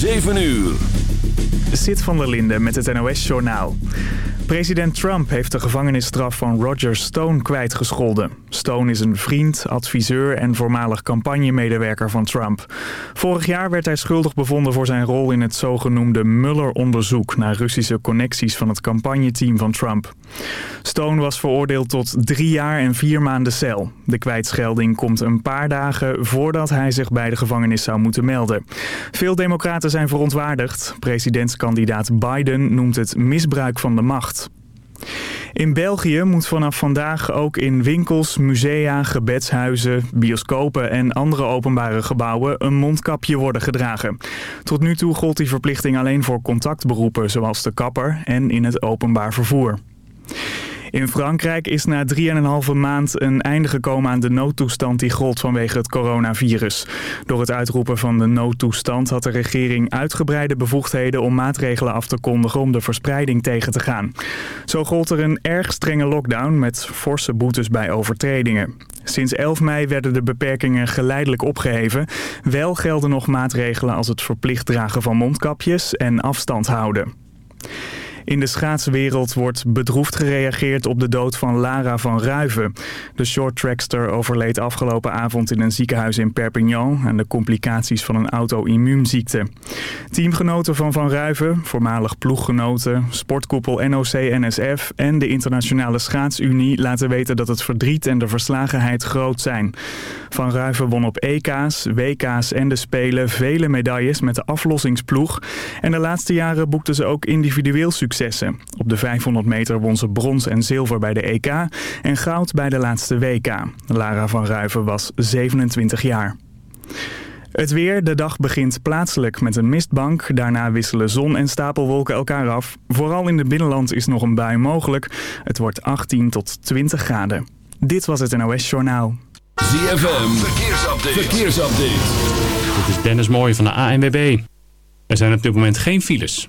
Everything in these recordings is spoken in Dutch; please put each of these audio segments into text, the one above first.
7 uur. Zit van der Linde met het NOS-journaal. President Trump heeft de gevangenisstraf van Roger Stone kwijtgescholden. Stone is een vriend, adviseur en voormalig campagnemedewerker van Trump. Vorig jaar werd hij schuldig bevonden voor zijn rol in het zogenoemde Mueller-onderzoek... naar Russische connecties van het campagneteam van Trump. Stone was veroordeeld tot drie jaar en vier maanden cel. De kwijtschelding komt een paar dagen voordat hij zich bij de gevangenis zou moeten melden. Veel democraten zijn verontwaardigd. Presidentskandidaat Biden noemt het misbruik van de macht. In België moet vanaf vandaag ook in winkels, musea, gebedshuizen, bioscopen en andere openbare gebouwen een mondkapje worden gedragen. Tot nu toe gold die verplichting alleen voor contactberoepen zoals de kapper en in het openbaar vervoer. In Frankrijk is na 3,5 maand een einde gekomen aan de noodtoestand die gold vanwege het coronavirus. Door het uitroepen van de noodtoestand had de regering uitgebreide bevoegdheden om maatregelen af te kondigen om de verspreiding tegen te gaan. Zo gold er een erg strenge lockdown met forse boetes bij overtredingen. Sinds 11 mei werden de beperkingen geleidelijk opgeheven. Wel gelden nog maatregelen als het verplicht dragen van mondkapjes en afstand houden. In de schaatswereld wordt bedroefd gereageerd op de dood van Lara van Ruiven. De shorttrackster overleed afgelopen avond in een ziekenhuis in Perpignan... aan de complicaties van een auto-immuunziekte. Teamgenoten van Van Ruiven, voormalig ploeggenoten, sportkoepel NOC-NSF... en de Internationale Schaatsunie laten weten dat het verdriet en de verslagenheid groot zijn. Van Ruiven won op EK's, WK's en de Spelen vele medailles met de aflossingsploeg. En de laatste jaren boekte ze ook individueel succes op de 500 meter won ze brons en zilver bij de EK en goud bij de laatste WK. Lara van Ruiven was 27 jaar. Het weer, de dag begint plaatselijk met een mistbank. Daarna wisselen zon en stapelwolken elkaar af. Vooral in het binnenland is nog een bui mogelijk. Het wordt 18 tot 20 graden. Dit was het NOS Journaal. ZFM, verkeersupdate. verkeersupdate. Dit is Dennis Mooij van de ANWB. Er zijn op dit moment geen files.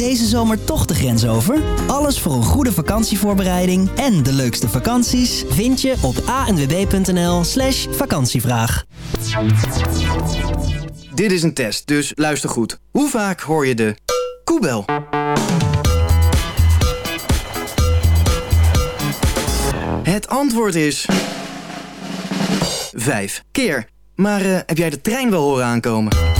Deze zomer toch de grens over? Alles voor een goede vakantievoorbereiding en de leukste vakanties vind je op anwb.nl slash vakantievraag. Dit is een test, dus luister goed. Hoe vaak hoor je de koebel? Het antwoord is... Vijf keer. Maar eh, heb jij de trein wel horen aankomen?